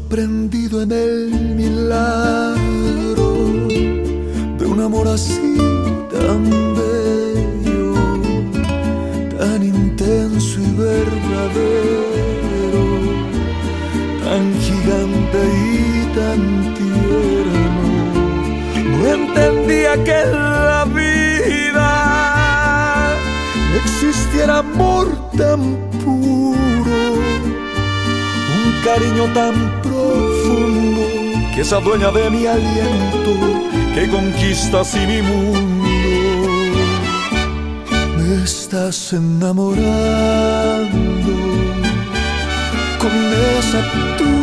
prendido en el milagro de un amor así tan bello, tan intenso y verdadero, tan gigante y tan tierno. No entendía que en la vida existiera amor tan puro cariño tan profundo que es dueña de mi aliento, que conquista así mi mundo. Me estás enamorando con esa tu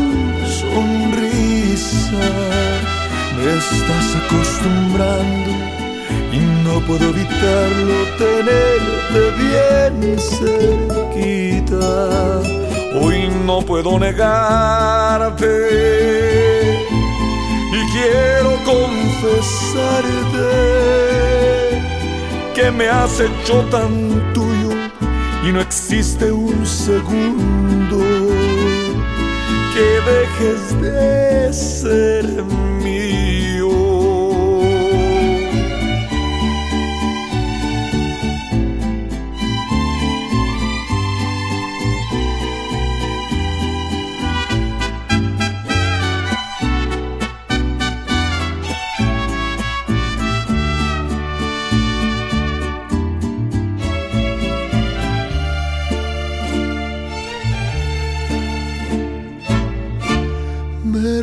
sonrisa. Me estás acostumbrando y no puedo evitarlo tenerte bien cerquita Hoy no puedo negarte. Y quiero confesarte que me has hecho tan tuyo y no existe un segundo que dejes de ser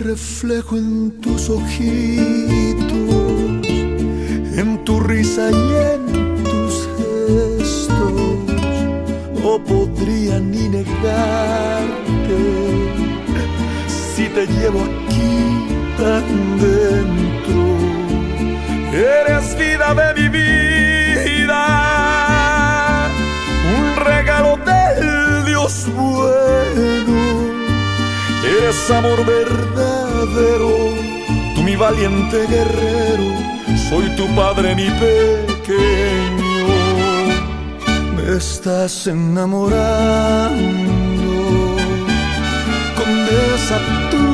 reflejo en tus ojitos, en tu risa y en tus gestos. No podría ni negarte si te llevo aquí tan dentro. Eres vida de mi Eres amor verdad tú mi valiente guerrero, soy tu padre mi pequeño. Me estás enamorando con esa tu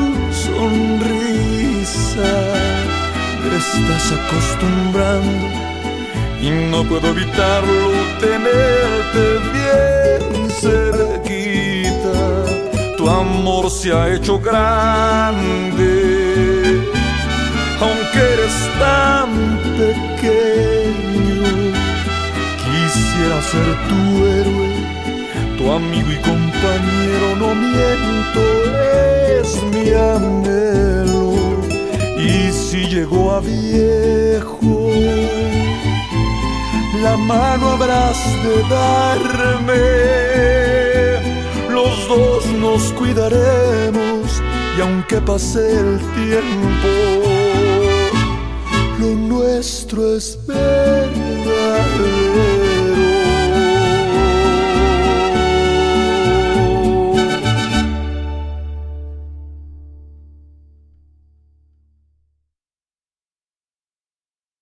sonrisa, me estás acostumbrando y no puedo evitarlo tenerte tu amor se ha hecho grande, aunque eres tan pequeño. Quisiera ser tu héroe, tu amigo y compañero, no miento, es mi anhelo. Y si llegó a viejo, la mano habrás de darme los dos nos cuidaremos y aunque pase el tiempo, lo nuestro es.